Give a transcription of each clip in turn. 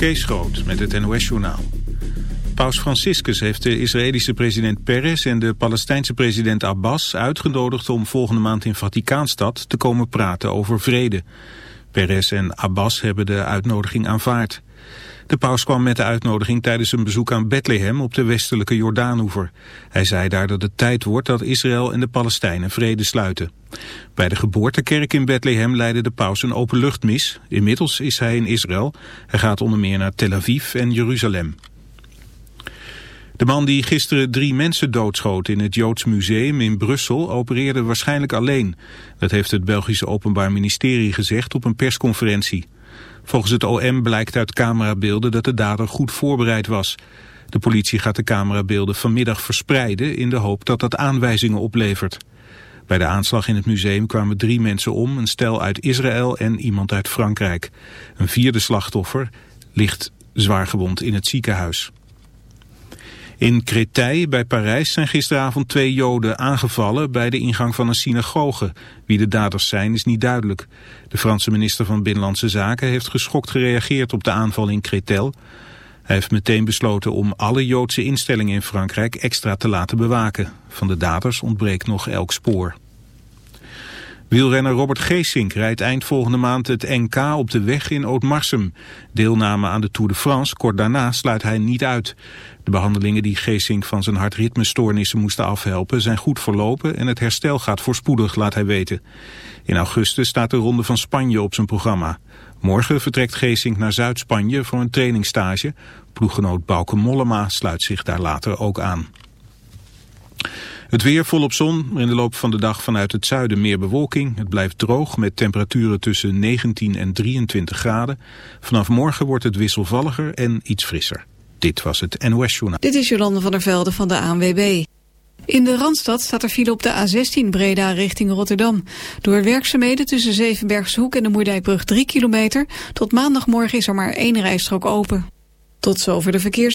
Kees Groot met het NOS-journaal. Paus Franciscus heeft de Israëlische president Peres en de Palestijnse president Abbas uitgenodigd om volgende maand in Vaticaanstad te komen praten over vrede. Peres en Abbas hebben de uitnodiging aanvaard. De paus kwam met de uitnodiging tijdens een bezoek aan Bethlehem op de westelijke Jordaanoever. Hij zei daar dat het tijd wordt dat Israël en de Palestijnen vrede sluiten. Bij de geboortekerk in Bethlehem leidde de paus een openluchtmis. Inmiddels is hij in Israël. Hij gaat onder meer naar Tel Aviv en Jeruzalem. De man die gisteren drie mensen doodschoot in het Joods Museum in Brussel opereerde waarschijnlijk alleen. Dat heeft het Belgische Openbaar Ministerie gezegd op een persconferentie. Volgens het OM blijkt uit camerabeelden dat de dader goed voorbereid was. De politie gaat de camerabeelden vanmiddag verspreiden in de hoop dat dat aanwijzingen oplevert. Bij de aanslag in het museum kwamen drie mensen om, een stel uit Israël en iemand uit Frankrijk. Een vierde slachtoffer ligt zwaargewond in het ziekenhuis. In Créteil bij Parijs zijn gisteravond twee Joden aangevallen bij de ingang van een synagoge. Wie de daders zijn is niet duidelijk. De Franse minister van Binnenlandse Zaken heeft geschokt gereageerd op de aanval in Créteil. Hij heeft meteen besloten om alle Joodse instellingen in Frankrijk extra te laten bewaken. Van de daders ontbreekt nog elk spoor. Wielrenner Robert Geesink rijdt eind volgende maand het NK op de weg in Ootmarsum. Deelname aan de Tour de France kort daarna sluit hij niet uit. De behandelingen die Geesink van zijn hartritmestoornissen moesten afhelpen zijn goed verlopen en het herstel gaat voorspoedig, laat hij weten. In augustus staat de Ronde van Spanje op zijn programma. Morgen vertrekt Geesink naar Zuid-Spanje voor een trainingsstage. Ploeggenoot Bauke Mollema sluit zich daar later ook aan. Het weer volop zon, in de loop van de dag vanuit het zuiden meer bewolking. Het blijft droog met temperaturen tussen 19 en 23 graden. Vanaf morgen wordt het wisselvalliger en iets frisser. Dit was het NOS Journaal. Dit is Jolande van der Velde van de ANWB. In de Randstad staat er file op de A16 Breda richting Rotterdam. Door werkzaamheden tussen Zevenbergshoek en de Moerdijkbrug 3 kilometer... tot maandagmorgen is er maar één rijstrook open. Tot zover de verkeers...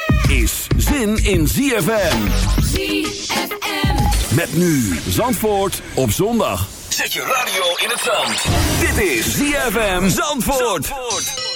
Is zin in ZFM. ZFM. Met nu Zandvoort op zondag. Zet je radio in het zand. Dit is ZFM Zandvoort. Zandvoort.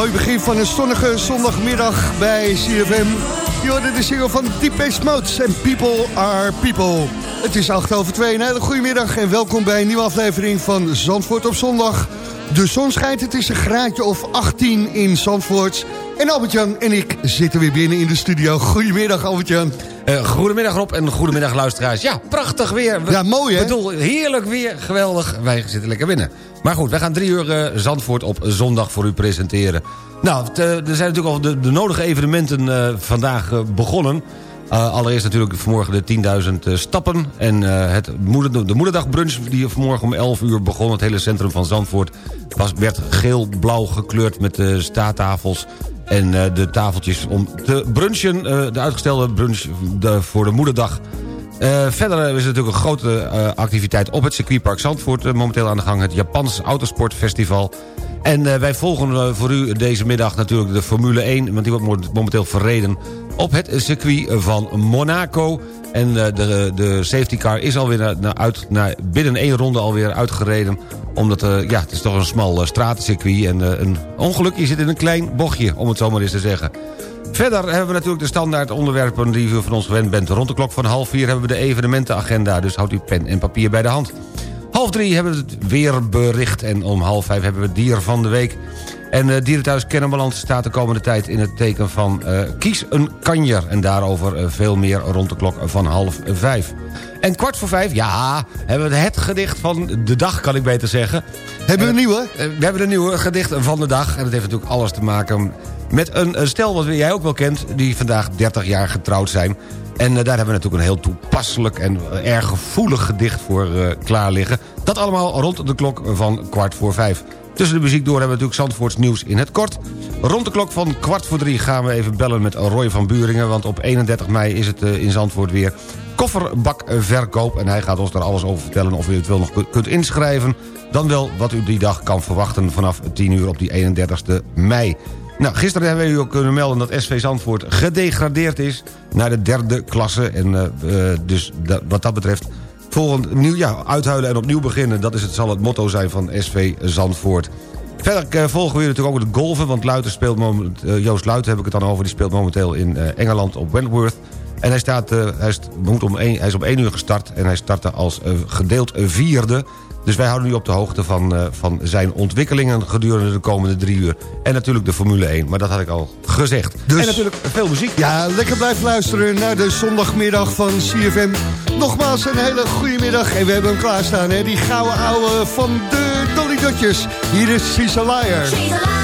Mooi begin van een zonnige zondagmiddag bij CFM. Je hoorde de single van Deep Modes en People Are People. Het is 8 over 2, een hele goede middag en welkom bij een nieuwe aflevering van Zandvoort op zondag. De zon schijnt, het is een graadje of 18 in Zandvoort. En Albert-Jan en ik zitten weer binnen in de studio. Goedemiddag Albert-Jan. Uh, goedemiddag Rob en goedemiddag luisteraars. Ja, prachtig weer. Ja, mooi hè? Ik bedoel, heerlijk weer, geweldig. Wij zitten lekker binnen. Maar goed, wij gaan drie uur uh, Zandvoort op zondag voor u presenteren. Nou, er zijn natuurlijk al de, de nodige evenementen uh, vandaag begonnen. allereerst natuurlijk vanmorgen de 10.000 stappen. En het moeder, de moederdagbrunch die vanmorgen om 11 uur begon. Het hele centrum van Zandvoort was, werd geel-blauw gekleurd met de staattafels en uh, de tafeltjes om te brunchen. Uh, de uitgestelde brunch de, voor de moederdag. Verder is er natuurlijk een grote activiteit op het circuitpark Zandvoort... momenteel aan de gang, het Japans Autosportfestival. En wij volgen voor u deze middag natuurlijk de Formule 1... want die wordt momenteel verreden op het circuit van Monaco. En de, de safety car is alweer naar, naar uit, naar, binnen één ronde alweer uitgereden omdat ja, het is toch een smal stratencircuit... en een ongelukje zit in een klein bochtje, om het zo maar eens te zeggen. Verder hebben we natuurlijk de standaard onderwerpen die u van ons gewend bent. Rond de klok van half vier hebben we de evenementenagenda... dus houdt u pen en papier bij de hand. Half drie hebben we het weerbericht en om half vijf hebben we het dier van de week. En uh, Dierenthuis Kennemerland staat de komende tijd in het teken van uh, kies een kanjer. En daarover uh, veel meer rond de klok van half vijf. En kwart voor vijf, ja, hebben we het gedicht van de dag, kan ik beter zeggen. Hebben we een nieuwe? we hebben een nieuwe gedicht van de dag. En dat heeft natuurlijk alles te maken met een stel wat jij ook wel kent... die vandaag 30 jaar getrouwd zijn. En daar hebben we natuurlijk een heel toepasselijk en erg gevoelig gedicht voor klaar liggen. Dat allemaal rond de klok van kwart voor vijf. Tussen de muziek door hebben we natuurlijk Zandvoorts nieuws in het kort. Rond de klok van kwart voor drie gaan we even bellen met Roy van Buringen... want op 31 mei is het in Zandvoort weer kofferbakverkoop... en hij gaat ons daar alles over vertellen of u het wel nog kunt inschrijven... dan wel wat u die dag kan verwachten vanaf 10 uur op die 31 mei. Nou, gisteren hebben we u ook kunnen melden dat SV Zandvoort gedegradeerd is... naar de derde klasse. En uh, dus dat, wat dat betreft volgend nieuw, ja, uithuilen en opnieuw beginnen. Dat is het, zal het motto zijn van SV Zandvoort. Verder uh, volgen we natuurlijk ook de golven, want Luiten speelt moment, Joost Luiten heb ik het dan over... die speelt momenteel in Engeland op Wentworth. En hij, staat, hij, moet om een, hij is om 1 uur gestart en hij startte als gedeeld vierde... Dus wij houden nu op de hoogte van, uh, van zijn ontwikkelingen gedurende de komende drie uur. En natuurlijk de Formule 1, maar dat had ik al gezegd. Dus, en natuurlijk veel muziek. Ja, lekker blijven luisteren naar de zondagmiddag van CFM. Nogmaals een hele goede middag. En we hebben hem klaarstaan, hè? die gouden ouwe van de Dolly Dotjes. Hier is She's a Liar. She's a liar,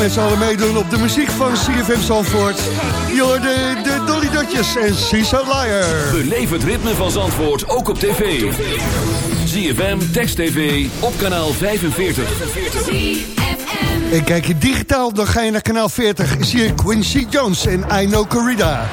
met z'n allen meedoen op de muziek van CFM Zandvoort. Je hoorde de Dolly Dotjes en She's a Liar. Beleef het ritme van Zandvoort ook op tv. ZFM, Text TV, op kanaal 45. En kijk je digitaal, dan ga je naar kanaal 40. Zie je Quincy Jones en I Know Corrida.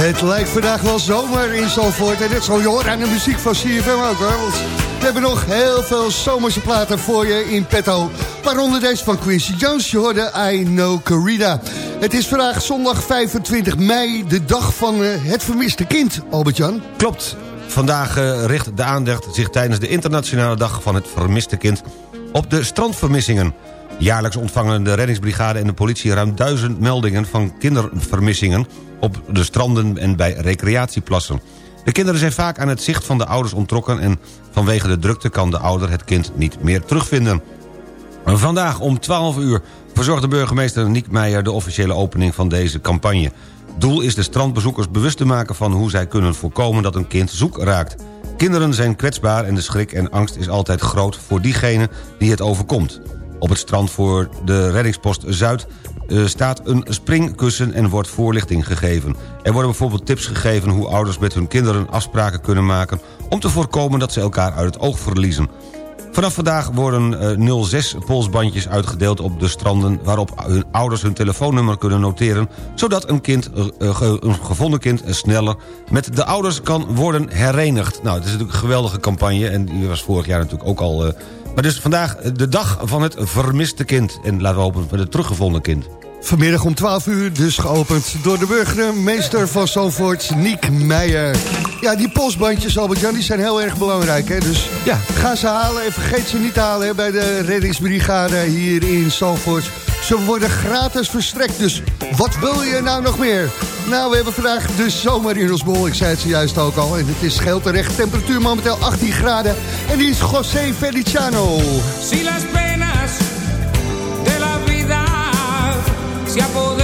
Het lijkt vandaag wel zomer in Zalvoort. En dat zal je horen aan de muziek van CFM ook hoor. Want we hebben nog heel veel zomerse platen voor je in petto. Waaronder deze van Quincy Jones. Je hoorde I Know Corrida. Het is vandaag zondag 25 mei, de dag van eh, het vermiste kind, Albert-Jan. Klopt. Vandaag eh, richt de aandacht zich tijdens de internationale dag van het vermiste kind op de strandvermissingen. Jaarlijks ontvangen de reddingsbrigade en de politie ruim duizend meldingen van kindervermissingen op de stranden en bij recreatieplassen. De kinderen zijn vaak aan het zicht van de ouders ontrokken en vanwege de drukte kan de ouder het kind niet meer terugvinden. Vandaag om 12 uur verzorgde burgemeester Niek Meijer de officiële opening van deze campagne. Doel is de strandbezoekers bewust te maken van hoe zij kunnen voorkomen dat een kind zoek raakt. Kinderen zijn kwetsbaar en de schrik en angst is altijd groot voor diegene die het overkomt. Op het strand voor de reddingspost Zuid eh, staat een springkussen en wordt voorlichting gegeven. Er worden bijvoorbeeld tips gegeven hoe ouders met hun kinderen afspraken kunnen maken... om te voorkomen dat ze elkaar uit het oog verliezen. Vanaf vandaag worden eh, 06 polsbandjes uitgedeeld op de stranden... waarop hun ouders hun telefoonnummer kunnen noteren... zodat een, kind, eh, eh, een gevonden kind eh, sneller met de ouders kan worden herenigd. Nou, het is natuurlijk een geweldige campagne en die was vorig jaar natuurlijk ook al... maar dus vandaag de dag van het vermiste kind. En laten we hopen van het teruggevonden kind. Vanmiddag om 12 uur dus geopend door de burgemeester van Zandvoort, Niek Meijer. Ja, die postbandjes, Albert-Jan, die zijn heel erg belangrijk. Hè? Dus ja, ga ze halen en vergeet ze niet te halen hè, bij de reddingsbrigade hier in Zandvoort. Ze worden gratis verstrekt, dus wat wil je nou nog meer? Nou, we hebben vandaag de zomer in ons bol, ik zei het zojuist ook al. En het is geheel terecht, temperatuur momenteel 18 graden. En die is José Feliciano. se apoderou.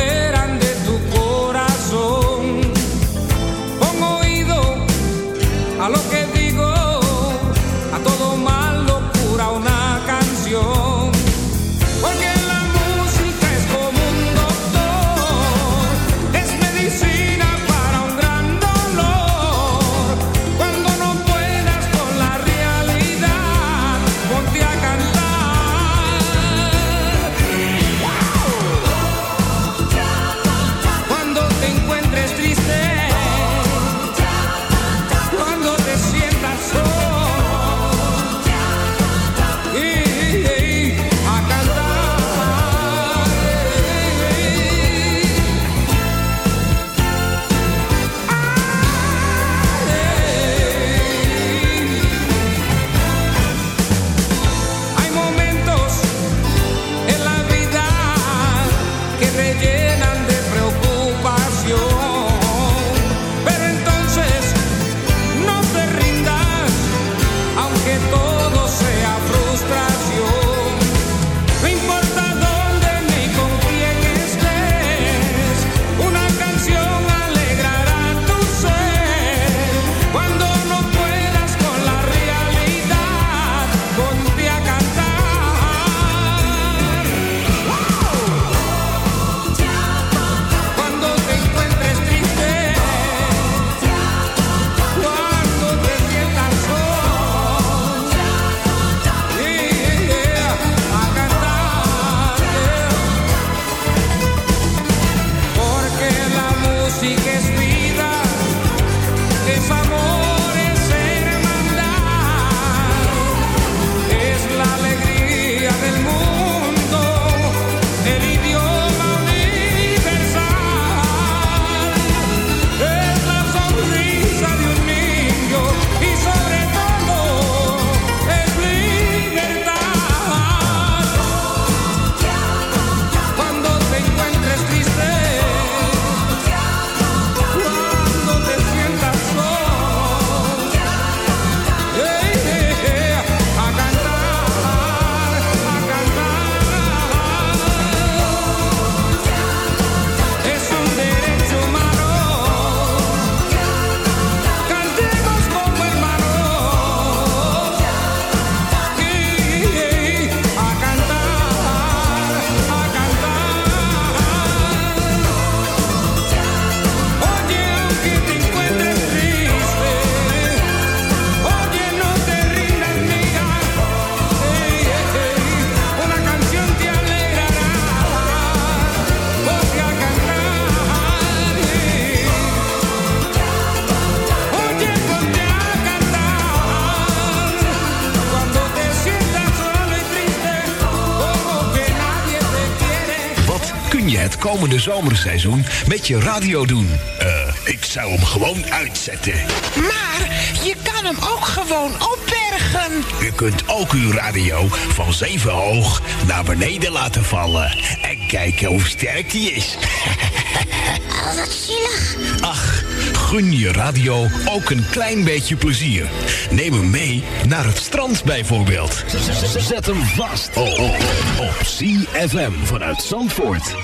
Zomerseizoen met je radio doen? Eh, ik zou hem gewoon uitzetten. Maar je kan hem ook gewoon opbergen. U kunt ook uw radio van zeven hoog naar beneden laten vallen. En kijken hoe sterk die is. Oh, wat zielig. Ach, gun je radio ook een klein beetje plezier. Neem hem mee naar het strand bijvoorbeeld. Zet hem vast oh, oh, oh, op CFM vanuit Zandvoort.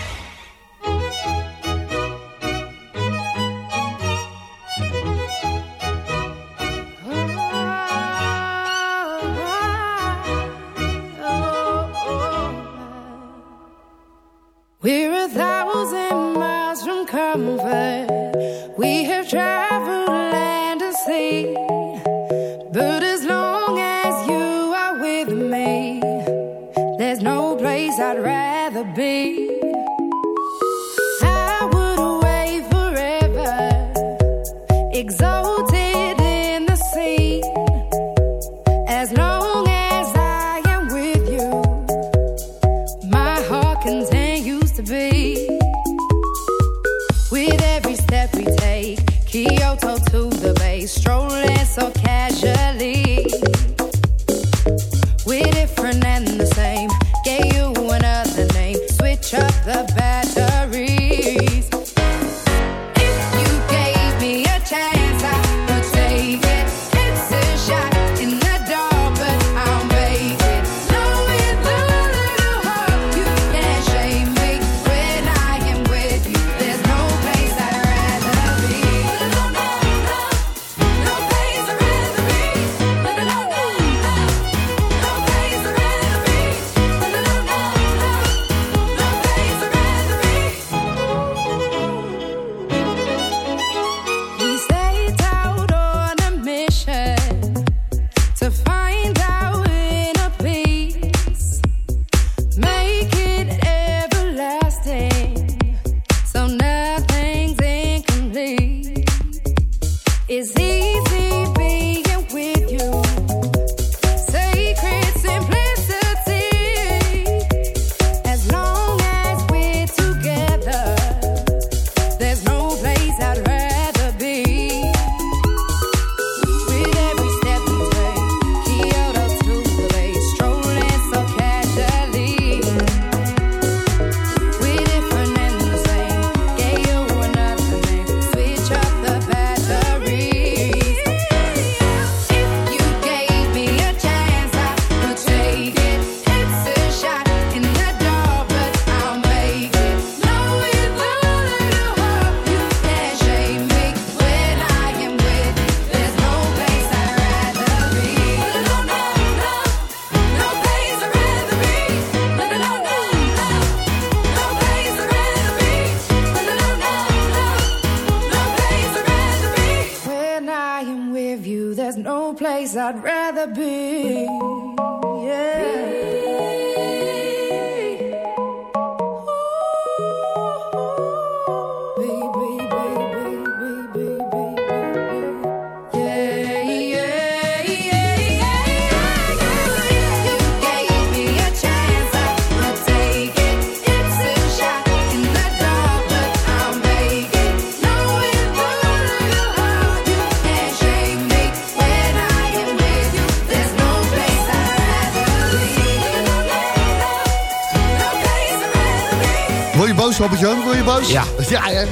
Ja. Ja.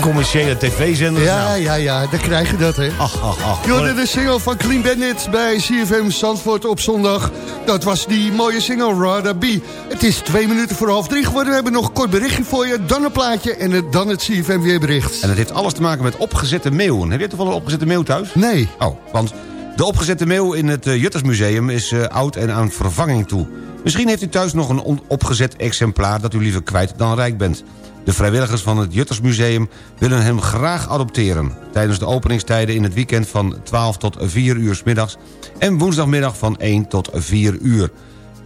Commerciële tv-zenders. Ja, nou. ja, ja, dan krijg je dat, hè. Ach, ach, ach. De single van Clean Bandit bij CFM Zandvoort op zondag. Dat was die mooie single, Rada B. Het is twee minuten voor half drie geworden. We hebben nog een kort berichtje voor je, dan een plaatje en dan het CFM weerbericht. En het heeft alles te maken met opgezette meeuwen. Heb je toevallig een opgezette meeuw thuis? Nee. Oh, want de opgezette meeuw in het eh, Juttersmuseum is eh, oud en aan vervanging toe. Misschien heeft u thuis nog een opgezet exemplaar dat u liever kwijt dan rijk bent. De vrijwilligers van het Juttersmuseum willen hem graag adopteren. Tijdens de openingstijden in het weekend van 12 tot 4 uur 's middags... en woensdagmiddag van 1 tot 4 uur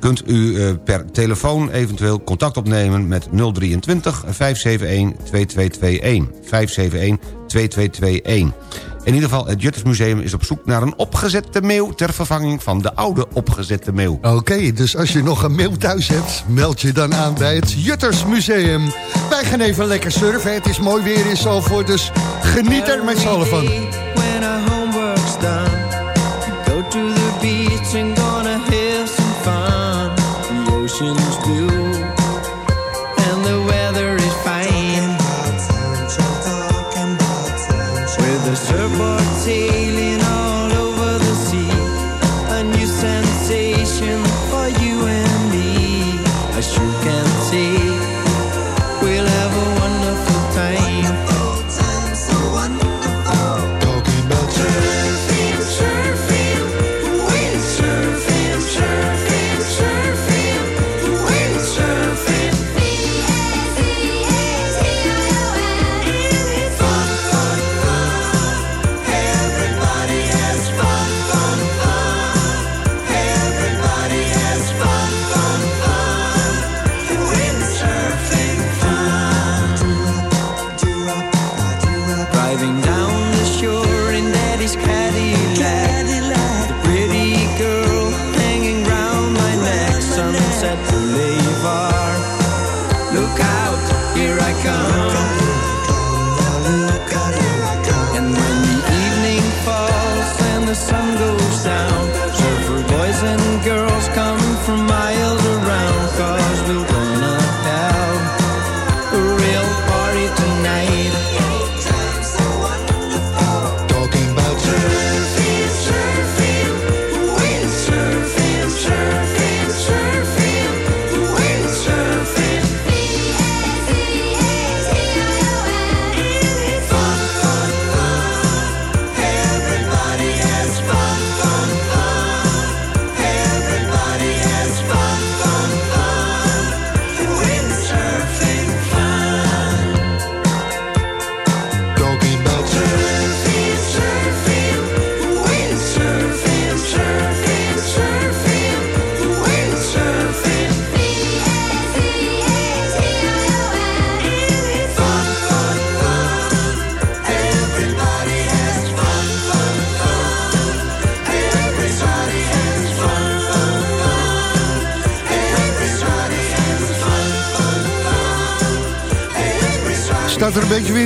kunt u eh, per telefoon eventueel contact opnemen met 023 571 2221. 571 2221. In ieder geval, het Juttersmuseum is op zoek naar een opgezette meeuw... ter vervanging van de oude opgezette meeuw. Oké, dus als je nog een mail thuis hebt, meld je dan aan bij het Juttersmuseum. Wij gaan even lekker surfen. Het is mooi weer in Zalvoort, dus geniet er met z'n allen van. When our homework's done, we go to the beach and gonna have some fun. The ocean's blue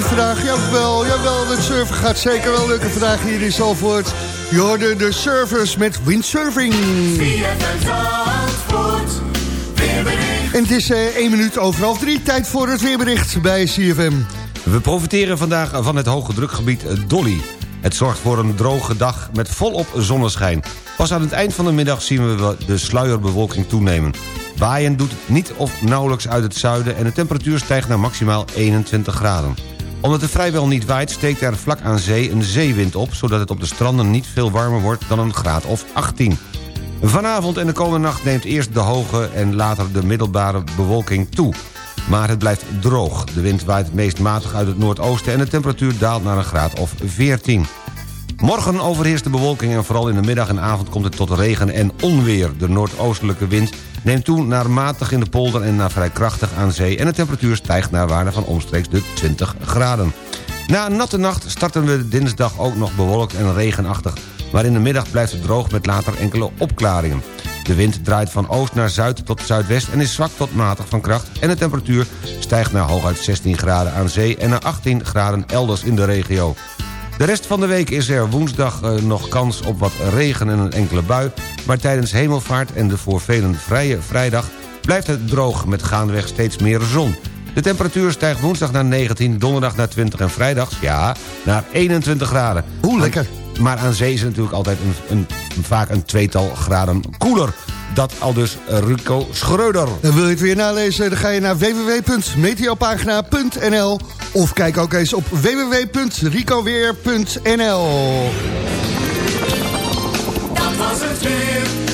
vandaag? Jawel, jawel, het surfen gaat zeker wel lukken vandaag hier in Zalvoort. Je hoorde de surfers met windsurfing. En het is eh, 1 minuut over half drie. Tijd voor het weerbericht bij CFM. We profiteren vandaag van het hoge drukgebied Dolly. Het zorgt voor een droge dag met volop zonneschijn. Pas aan het eind van de middag zien we de sluierbewolking toenemen. Waaien doet niet of nauwelijks uit het zuiden... en de temperatuur stijgt naar maximaal 21 graden. Omdat het vrijwel niet waait, steekt er vlak aan zee een zeewind op... zodat het op de stranden niet veel warmer wordt dan een graad of 18. Vanavond en de komende nacht neemt eerst de hoge en later de middelbare bewolking toe. Maar het blijft droog. De wind waait meest matig uit het noordoosten... en de temperatuur daalt naar een graad of 14. Morgen overheerst de bewolking en vooral in de middag en avond komt het tot regen en onweer. De noordoostelijke wind neemt toe naar matig in de polder en naar vrij krachtig aan zee... en de temperatuur stijgt naar waarde van omstreeks de 20 graden. Na een natte nacht starten we dinsdag ook nog bewolkt en regenachtig... maar in de middag blijft het droog met later enkele opklaringen. De wind draait van oost naar zuid tot zuidwest en is zwak tot matig van kracht... en de temperatuur stijgt naar hooguit 16 graden aan zee... en naar 18 graden elders in de regio. De rest van de week is er woensdag eh, nog kans op wat regen en een enkele bui... maar tijdens hemelvaart en de voor velen vrije vrijdag... blijft het droog met gaandeweg steeds meer zon. De temperatuur stijgt woensdag naar 19, donderdag naar 20 en vrijdags, ja, naar 21 graden. Hoe lekker. Maar aan zee is het natuurlijk altijd een, een, vaak een tweetal graden koeler. Dat al dus Rico Schreuder. En wil je het weer nalezen, dan ga je naar www.meteopagina.nl of kijk ook eens op www.ricoweer.nl Dat was het weer.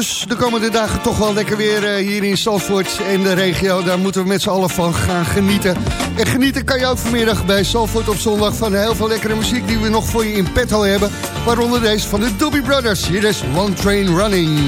Dus de komende dagen toch wel lekker weer eh, hier in Zalvoort en de regio. Daar moeten we met z'n allen van gaan genieten. En genieten kan je ook vanmiddag bij Zalvoort op zondag... van heel veel lekkere muziek die we nog voor je in petto hebben. Waaronder deze van de Doobie Brothers. Hier is One Train Running.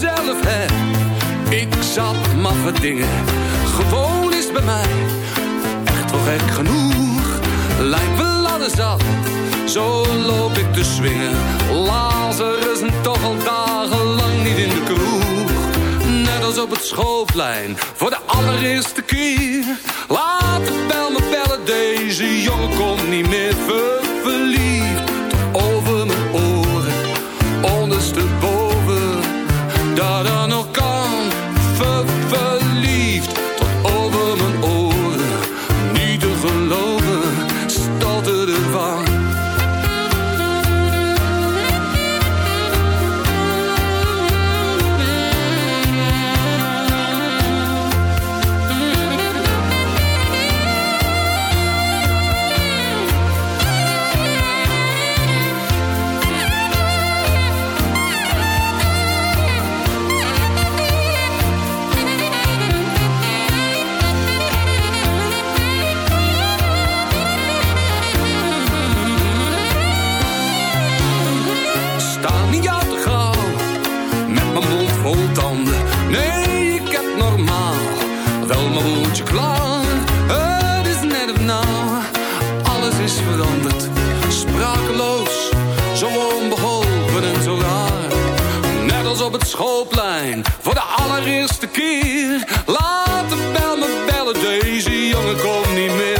Mezelf, hè, ik zat maffe dingen. Gewoon is bij mij gek genoeg. Lijkt ladder zat, zo loop ik te swingen. Lazarus en toch al dagenlang niet in de kroeg. Net als op het schoolplein, voor de allereerste keer. Laat de bel me bellen, deze jongen komt niet meer ver op het schoolplein, voor de allereerste keer. Laat de bel me bellen, deze jongen komt niet meer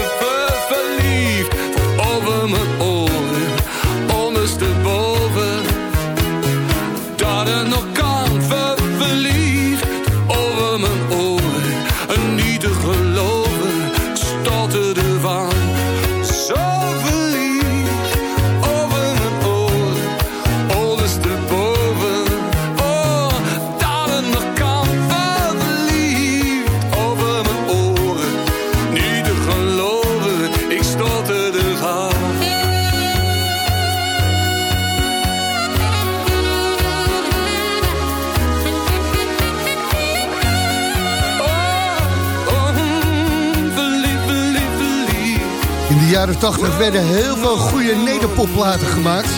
jaren 80 werden heel veel goede nederpopplaten gemaakt.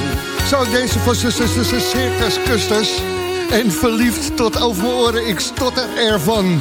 Zo deze van Circus Custers. En verliefd tot over mijn oren, ik stotter ervan.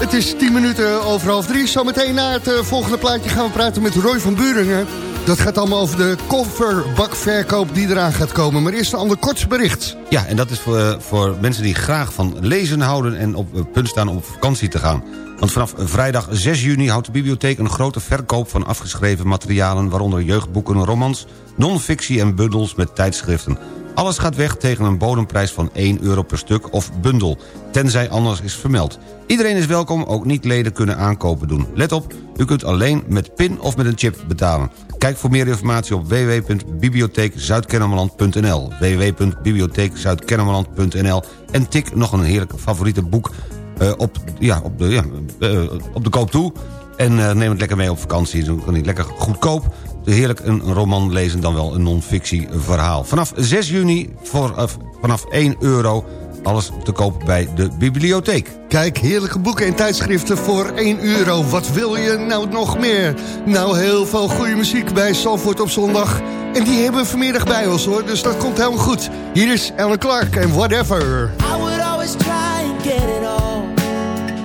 Het is 10 minuten over half drie. Zometeen na het eh, volgende plaatje gaan we praten met Roy van Buringen. Dat gaat allemaal over de kofferbakverkoop die eraan gaat komen. Maar eerst een ander kort bericht. Ja, en dat is voor, eh, voor mensen die graag van lezen houden... en op het punt staan om op vakantie te gaan. Want vanaf vrijdag 6 juni houdt de bibliotheek een grote verkoop... van afgeschreven materialen, waaronder jeugdboeken, romans... non-fictie en bundels met tijdschriften. Alles gaat weg tegen een bodemprijs van 1 euro per stuk of bundel. Tenzij anders is vermeld. Iedereen is welkom, ook niet-leden kunnen aankopen doen. Let op, u kunt alleen met PIN of met een chip betalen. Kijk voor meer informatie op www.bibliotheekzuidkennemerland.nl www.bibliotheekzuidkennemerland.nl En tik nog een heerlijk favoriete boek eh, op, ja, op, de, ja, eh, op de koop toe. En eh, neem het lekker mee op vakantie. Dan kan hij lekker goedkoop heerlijk een roman lezen... dan wel een non-fictie verhaal. Vanaf 6 juni voor, vanaf 1 euro alles te koop bij de bibliotheek. Kijk, heerlijke boeken en tijdschriften voor 1 euro. Wat wil je nou nog meer? Nou, heel veel goede muziek bij Salford op zondag. En die hebben we vanmiddag bij ons hoor, dus dat komt helemaal goed. Hier is Ellen Clark en Whatever. I would always try and get it all.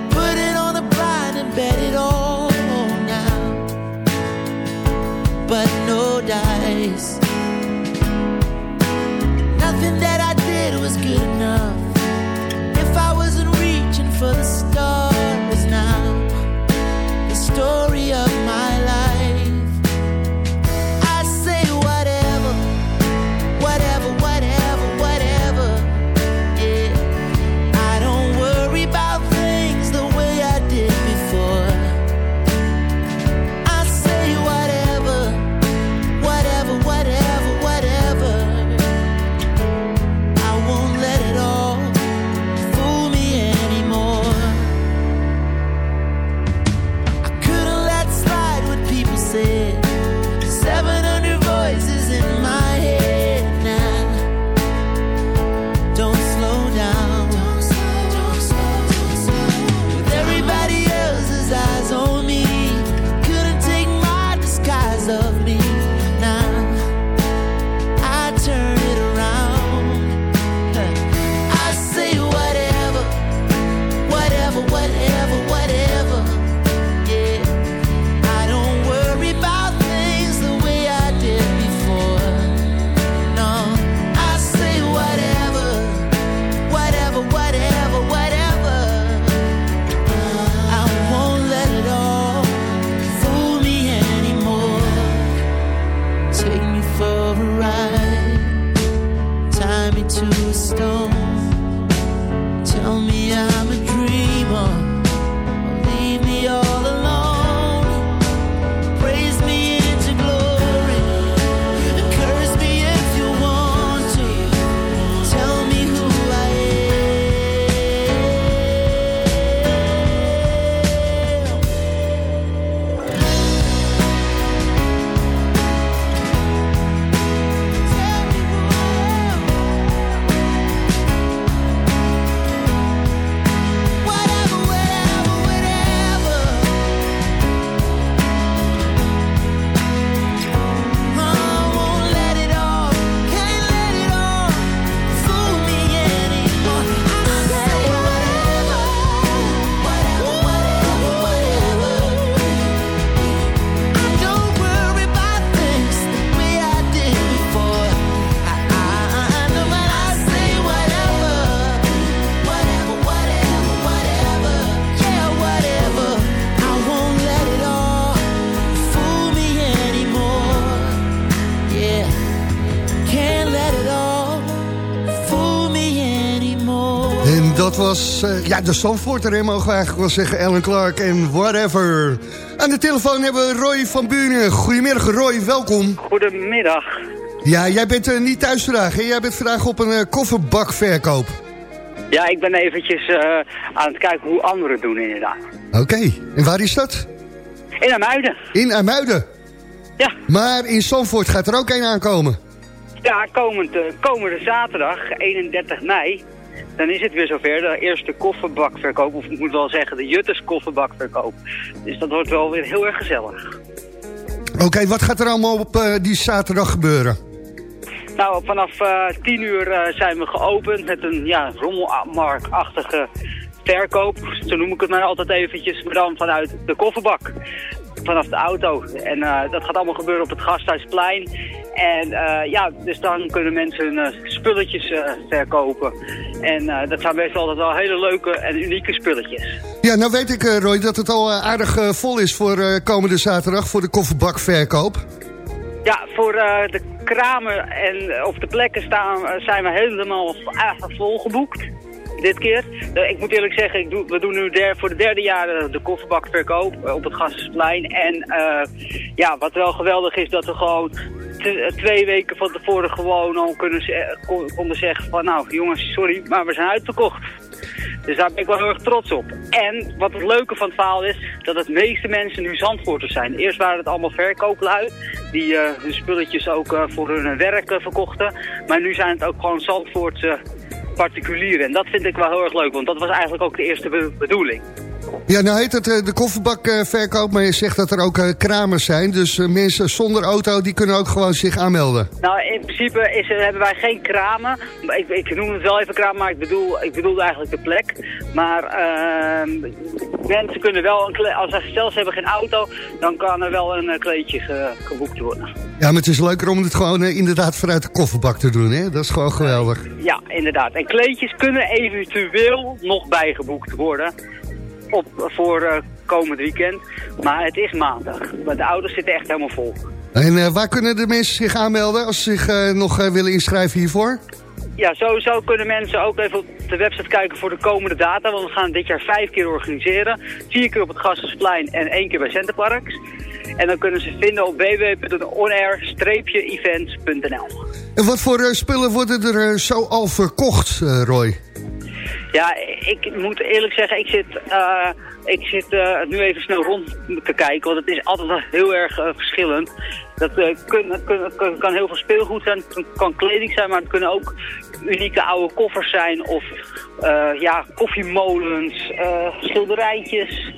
Put it on the blind and bet it all now. but no dice. Nothing that I did was good enough. For the stars ja, de Zandvoorter, mogen we eigenlijk wel zeggen. Ellen Clark en whatever. Aan de telefoon hebben we Roy van Buren. Goedemiddag Roy, welkom. Goedemiddag. Ja, jij bent eh, niet thuis vandaag, hè? Jij bent vandaag op een eh, kofferbakverkoop. Ja, ik ben eventjes eh, aan het kijken hoe anderen doen inderdaad. Oké, en waar is dat? In Amuiden. In Amuiden? Ja. Maar in Zandvoort gaat er ook een aankomen. Ja, komend, komende zaterdag, 31 mei, dan is het weer zover. De eerste kofferbakverkoop, of ik moet wel zeggen de Jutters kofferbakverkoop. Dus dat wordt wel weer heel erg gezellig. Oké, wat gaat er allemaal op eh, die zaterdag gebeuren? Nou, vanaf eh 10 uur eh, zijn we geopend met een ja, rommelmarktachtige verkoop. Zo noem ik het maar altijd eventjes, maar dan vanuit de kofferbak. Vanaf de auto. En eh, dat gaat allemaal gebeuren op het Gasthuisplein. En eh, ja, dus dan kunnen mensen hun eh, spulletjes verkopen. En dat zijn best altijd wel hele leuke en unieke spulletjes. Ja, nou weet ik, Roy, dat het al aardig vol is voor komende zaterdag... voor de kofferbakverkoop. Ja, voor de kramen en op de plekken staan, zijn we helemaal eigenlijk volgeboekt. Dit keer. Eh, ik moet eerlijk zeggen, ik doe, we doen nu voor de derde jaar eh, de kofferbakverkoop eh, op het Gasplein. En eh, ja, wat wel geweldig is, dat we gewoon twee weken van tevoren gewoon al kunnen konden zeggen van nou jongens, sorry, maar we zijn uitverkocht. Dus daar ben ik wel heel erg trots op. En wat het leuke van het verhaal is, dat het meeste mensen nu Zandvoorters zijn. Eerst waren het allemaal verkooplui, die hun spulletjes ook voor hun werk verkochten. Maar nu zijn het ook gewoon Zandvoortse particulieren. En dat vind ik wel heel erg leuk, want dat was eigenlijk ook de eerste be- bedoeling. Ja, nou heet het eh, de kofferbakverkoop, maar je zegt dat er ook eh, kramen zijn. Dus eh, mensen zonder auto, die kunnen ook gewoon zich aanmelden. Nou, in principe is, hebben wij geen kramen. Ik, ik noem het wel even kraam, maar ik bedoel, ik bedoel eigenlijk de plek. Maar ehm, mensen kunnen wel, een als ze zelfs hebben geen auto, dan kan er wel een kleedje ge- geboekt worden. Ja, maar het is leuker om het gewoon inderdaad vanuit de kofferbak te doen, hè? Dat is gewoon geweldig. Ja, inderdaad. En kleedjes kunnen eventueel nog bijgeboekt worden op, voor eh, komend weekend. Maar het is maandag. Maar de ouders zitten echt helemaal vol. En eh, waar kunnen de mensen zich aanmelden als ze zich eh, nog willen inschrijven hiervoor? Ja, sowieso kunnen mensen ook even op de website kijken voor de komende data. Want we gaan dit jaar vijf keer organiseren. Vier keer op het Gassersplein en één keer bij Centerparks. En dan kunnen ze vinden op www.onair-events.nl. En wat voor spullen worden er zo al verkocht, Roy? Ja, ik moet eerlijk zeggen, ik zit, eh, ik zit eh, nu even snel rond te kijken, want het is altijd heel erg eh, verschillend. Dat kan heel veel speelgoed zijn, het kan kleding zijn, maar het kunnen ook unieke oude koffers zijn of ja, koffiemolens, schilderijtjes,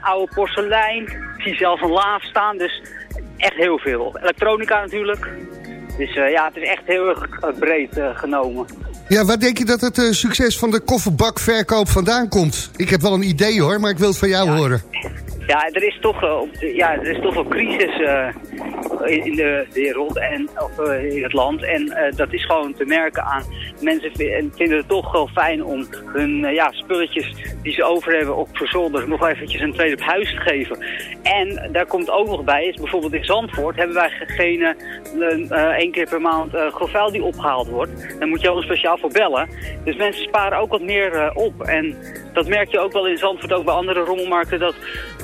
oude porselein. Ik zie zelfs een laaf staan, dus echt heel veel. Elektronica natuurlijk. Dus eh, ja, het is echt heel erg breed eh, genomen. Ja, waar denk je dat het eh, succes van de kofferbakverkoop vandaan komt? Ik heb wel een idee hoor, maar ik wil het van jou horen. Ja, er is toch, eh, ja, er is toch wel crisis eh, in, de wereld en eh, in het land. En dat is gewoon te merken aan mensen vi- en vinden het toch wel fijn om hun ja, spulletjes die ze over hebben op verzolder nog eventjes een tweede op huis te geven. En daar komt ook nog bij, is bijvoorbeeld in Zandvoort hebben wij geen één keer per maand grofvuil die opgehaald wordt. Daar moet je ook speciaal voor bellen. Dus mensen sparen ook wat meer op. En dat merk je ook wel in Zandvoort, ook bij andere rommelmarkten, dat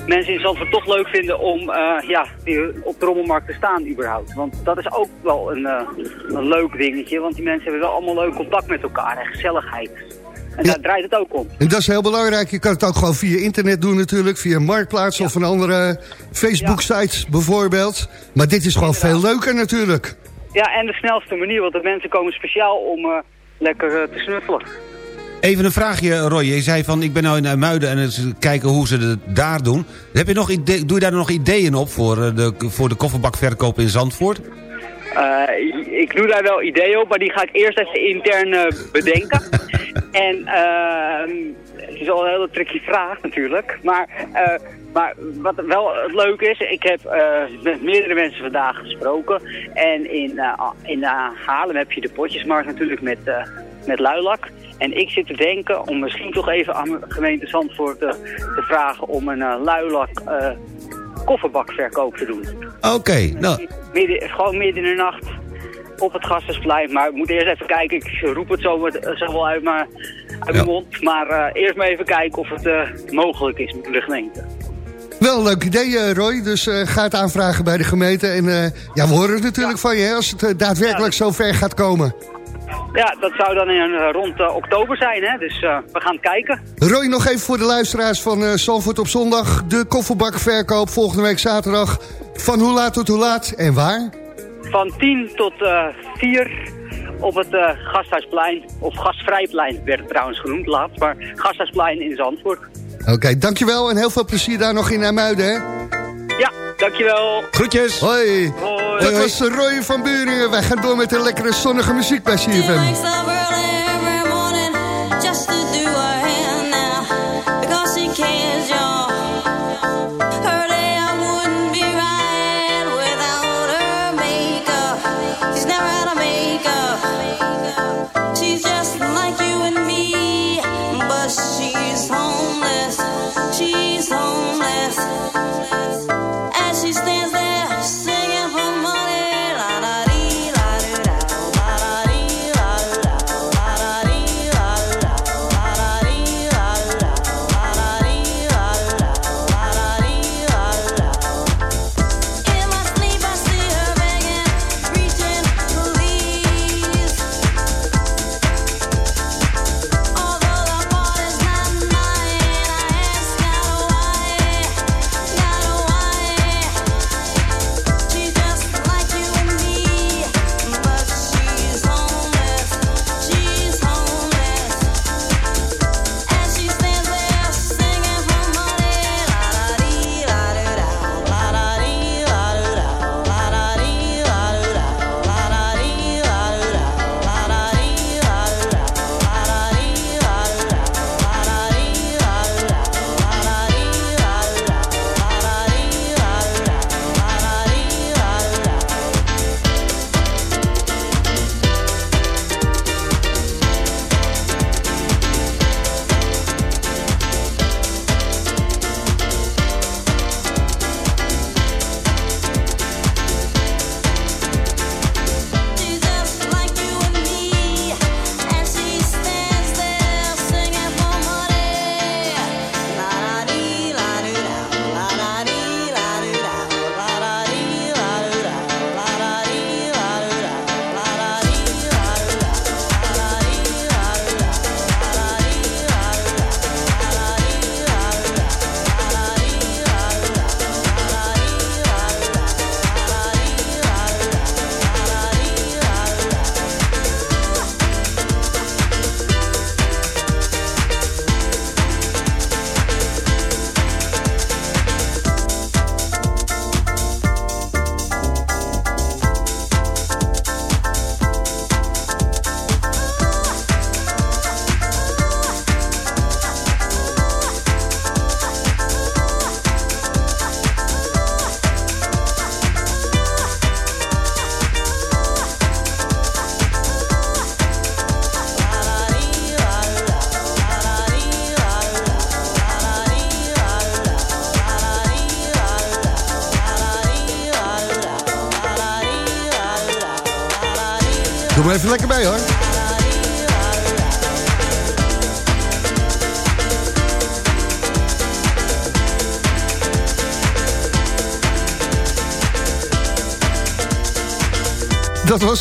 mensen in Zandvoort toch leuk vinden om eh, ja, die op de rommelmarkt te staan überhaupt. Want dat is ook wel een, eh, een leuk dingetje, want die mensen hebben wel allemaal leuk contact met elkaar en gezelligheid. En daar draait het ook om. En dat is heel belangrijk. Je kan het ook gewoon via internet doen natuurlijk. Via Marktplaats of een andere Facebook-site bijvoorbeeld. Maar dit is gewoon veel leuker natuurlijk. Ja, en de snelste manier, want de mensen komen speciaal om eh, lekker te snuffelen. Even een vraagje, Roy. Je zei van, ik ben nou in IJmuiden en eens kijken hoe ze het daar doen. Heb je nog idee, doe je daar nog ideeën op voor eh, de, voor de kofferbakverkoop in Zandvoort? Eh, ik doe daar wel ideeën op, maar die ga ik eerst even intern eh, bedenken. en ehm, het is wel een hele tricky vraag natuurlijk. Maar, maar wat wel het leuke is, ik heb met meerdere mensen vandaag gesproken. En in, in Haarlem heb je de potjesmarkt natuurlijk met, met luilak. En ik zit te denken om misschien toch even aan de gemeente Zandvoort eh, te vragen om een eh, luilak eh, kofferbakverkoop te doen. Oké, nou, Midden, gewoon midden in de nacht op het Gassersplein. Maar ik moet eerst even kijken, ik roep het zo, met, zo wel uit, mijn uit mijn mond. Maar eerst maar even kijken of het mogelijk is met de gemeente. Wel een leuk idee, Roy. Dus ga het aanvragen bij de gemeente. En ja, we horen het natuurlijk van je hè, als het daadwerkelijk zo ver gaat komen. Ja, dat zou dan in, eh, rond eh, oktober zijn, hè? dus eh, we gaan kijken. Roy, nog even voor de luisteraars van Zandvoort op zondag. De kofferbakverkoop volgende week zaterdag. Van hoe laat tot hoe laat en waar? Van 10 tot eh 4 op het eh, Gasthuisplein, of Gastvrijplein werd het trouwens genoemd laatst, maar Gasthuisplein in Zandvoort. Oké, dankjewel en heel veel plezier daar nog in Amuiden, hè? Ja, dankjewel. Groetjes. Hoi. Hoi. Dat was Roy van Buringen. Wij gaan door met de lekkere zonnige muziek bij CFM.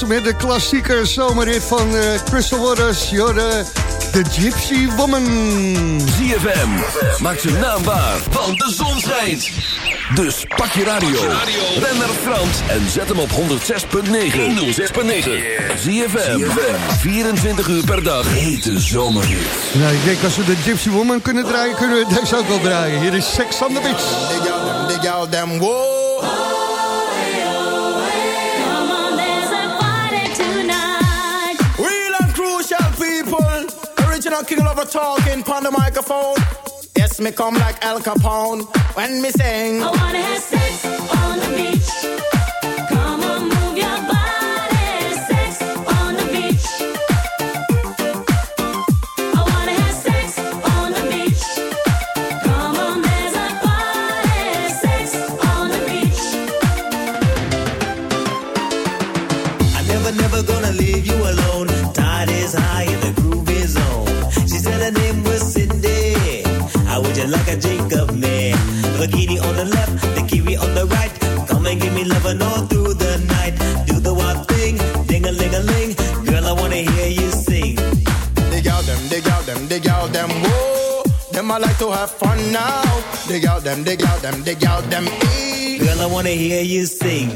Was met de klassieke zomerrit van eh, Crystal Waters. Jorde, de Gypsy Woman. ZFM, maak zijn naam waar, want de zon schijnt. Dus pak je radio, ren naar Frans en zet hem op 106.9. 106.9. ZFM, 24 uur per dag, hete zomerhit. Nou, ik denk als we de Gypsy Woman kunnen draaien, kunnen we deze ook wel draaien. Hier is Sex on the Beach. Dig out them, dig out them, Original king lover talking on the microphone. Yes, me come like Al Capone when me sing. I wanna have I like to have fun now. Dig out them, dig out them, dig out them, ee. Girl, I wanna hear you sing.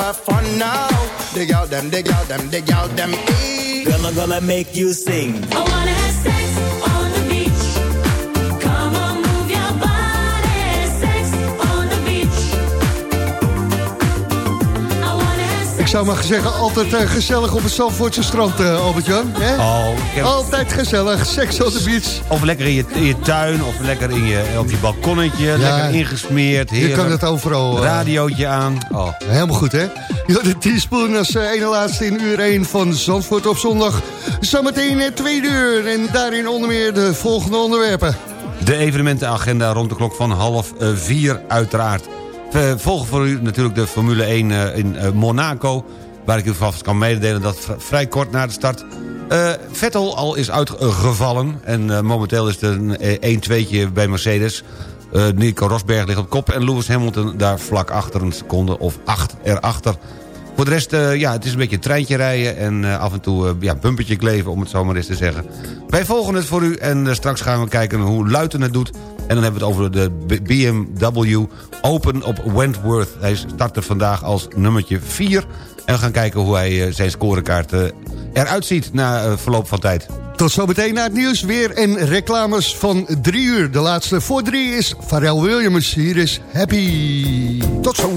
Have fun now. Dig out them, dig out them, dig out them, ee. Girl, I'm gonna make you sing. I wanna zou maar zeggen, altijd eh, gezellig op het Zandvoortse strand, eh, Albert-Jan. Oh, heb- Altijd gezellig, seks on the beach. Of lekker in je, in je tuin, of lekker in je, op je balkonnetje, lekker ingesmeerd, Je heerlijk. kan het overal. eh, Radiootje aan. Oh. Helemaal goed, hè? Ja, de teaspoon als ene laatste in uur 1 van Zandvoort op zondag. Zometeen twee uur en daarin onder meer de volgende onderwerpen. De evenementenagenda rond de klok van half vier uiteraard. We volgen voor u natuurlijk de Formule 1 eh, in eh, Monaco... waar ik u vast kan mededelen dat vrij kort na de start... eh, Vettel al is uitgevallen. En momenteel is het een 1-2'tje bij Mercedes. Nico Rosberg ligt op kop en Lewis Hamilton daar vlak achter... een seconde of acht erachter. Voor de rest, ja, het is een beetje treintje rijden... en af en toe ja, bumpertje kleven, om het zo maar eens te zeggen. Wij volgen het voor u en straks gaan we kijken hoe Luiten het doet. En dan hebben we het over de BMW Open op Wentworth. Hij startte vandaag als nummertje 4. En we gaan kijken hoe hij eh, zijn scorekaart eh, eruit ziet na eh, verloop van tijd. Tot zometeen naar het nieuws weer en reclames van drie uur. De laatste voor drie is Pharrell Williams. Hier is Happy. Tot zo.